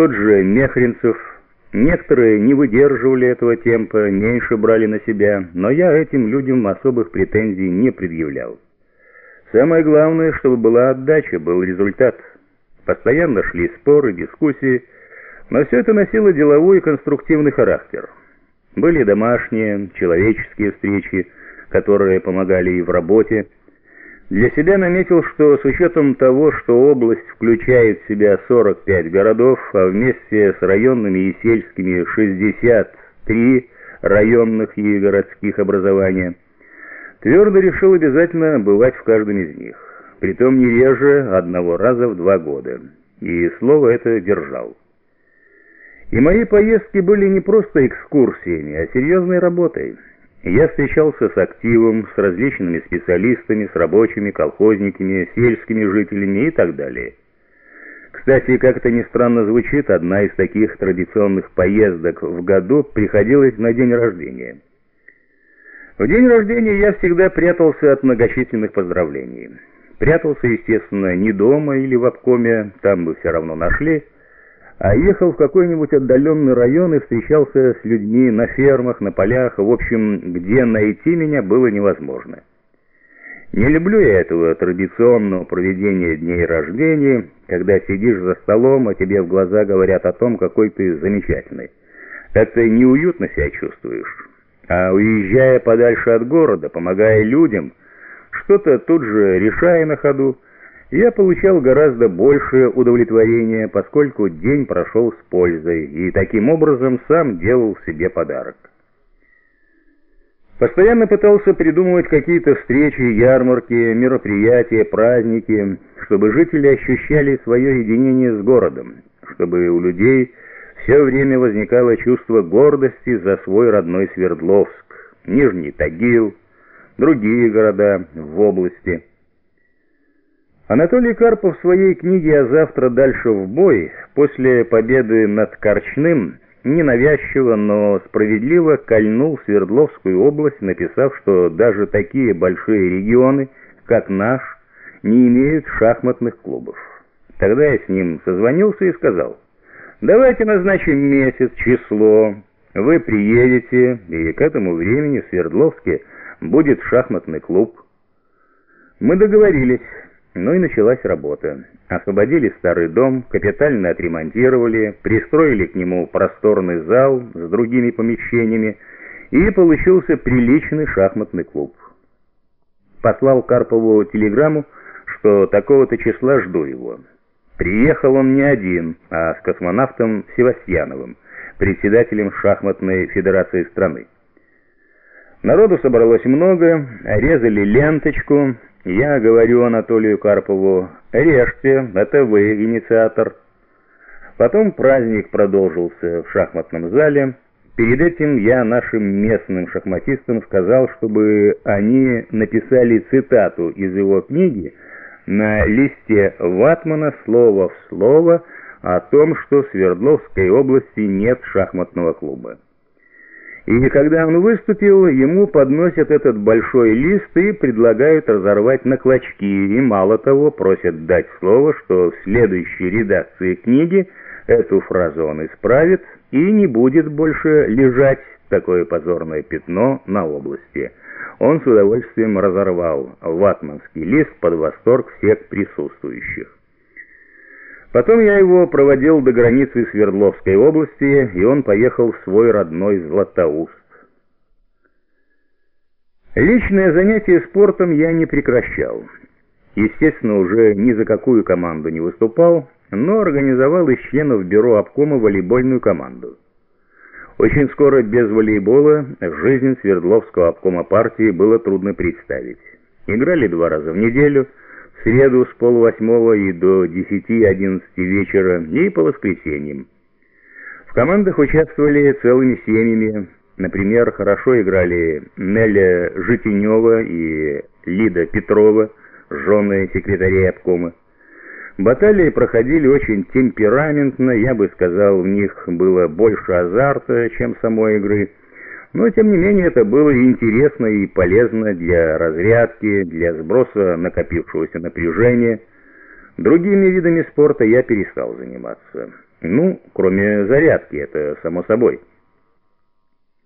тот же Мехринцев. Некоторые не выдерживали этого темпа, меньше брали на себя, но я этим людям особых претензий не предъявлял. Самое главное, чтобы была отдача, был результат. Постоянно шли споры, дискуссии, но все это носило деловой и конструктивный характер. Были домашние, человеческие встречи, которые помогали и в работе. Для себя наметил, что с учетом того, что область включает в себя 45 городов, а вместе с районными и сельскими 63 районных и городских образования, твердо решил обязательно бывать в каждом из них, притом не реже одного раза в два года, и слово это держал. И мои поездки были не просто экскурсиями, а серьезной работой. Я встречался с активом, с различными специалистами, с рабочими, колхозниками, сельскими жителями и так далее. Кстати, как это ни странно звучит, одна из таких традиционных поездок в году приходилась на день рождения. В день рождения я всегда прятался от многочисленных поздравлений. Прятался, естественно, не дома или в обкоме, там бы все равно нашли, а ехал в какой-нибудь отдаленный район и встречался с людьми на фермах, на полях, в общем, где найти меня было невозможно. Не люблю я этого традиционного проведения дней рождения, когда сидишь за столом, а тебе в глаза говорят о том, какой ты замечательный. Как-то неуютно себя чувствуешь. А уезжая подальше от города, помогая людям, что-то тут же решая на ходу, я получал гораздо большее удовлетворение, поскольку день прошел с пользой, и таким образом сам делал себе подарок. Постоянно пытался придумывать какие-то встречи, ярмарки, мероприятия, праздники, чтобы жители ощущали свое единение с городом, чтобы у людей все время возникало чувство гордости за свой родной Свердловск, Нижний Тагил, другие города в области – Анатолий Карпов в своей книге «А завтра дальше в бой» после победы над Корчным ненавязчиво, но справедливо кольнул Свердловскую область, написав, что даже такие большие регионы, как наш, не имеют шахматных клубов. Тогда я с ним созвонился и сказал, давайте назначим месяц, число, вы приедете, и к этому времени в Свердловске будет шахматный клуб. Мы договорились. Ну и началась работа. Освободили старый дом, капитально отремонтировали, пристроили к нему просторный зал с другими помещениями, и получился приличный шахматный клуб. Послал Карпову телеграмму, что такого-то числа жду его. Приехал он не один, а с космонавтом Севастьяновым, председателем шахматной федерации страны. Народу собралось много, резали ленточку, я говорю Анатолию Карпову, режьте, это вы инициатор. Потом праздник продолжился в шахматном зале. Перед этим я нашим местным шахматистам сказал, чтобы они написали цитату из его книги на листе ватмана слово в слово о том, что в Свердловской области нет шахматного клуба. И когда он выступил, ему подносят этот большой лист и предлагают разорвать на клочки, и мало того, просят дать слово, что в следующей редакции книги эту фразу он исправит и не будет больше лежать такое позорное пятно на области. Он с удовольствием разорвал ватманский лист под восторг всех присутствующих. Потом я его проводил до границы Свердловской области, и он поехал в свой родной Златоуст. Личное занятие спортом я не прекращал. Естественно, уже ни за какую команду не выступал, но организовал из членов бюро обкома волейбольную команду. Очень скоро без волейбола жизнь Свердловского обкома партии было трудно представить. Играли два раза в неделю – среду с полвосьмого и до десяти-одиннадцати вечера и по воскресеньям. В командах участвовали целыми семьями. Например, хорошо играли Неля Житинева и Лида Петрова, жены секретарей обкома. Баталии проходили очень темпераментно, я бы сказал, в них было больше азарта, чем самой игры. Но, тем не менее, это было интересно и полезно для разрядки, для сброса накопившегося напряжения. Другими видами спорта я перестал заниматься. Ну, кроме зарядки, это само собой.